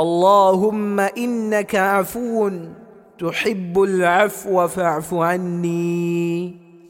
اللهم إنك عفو تحب العفو فاعف عني.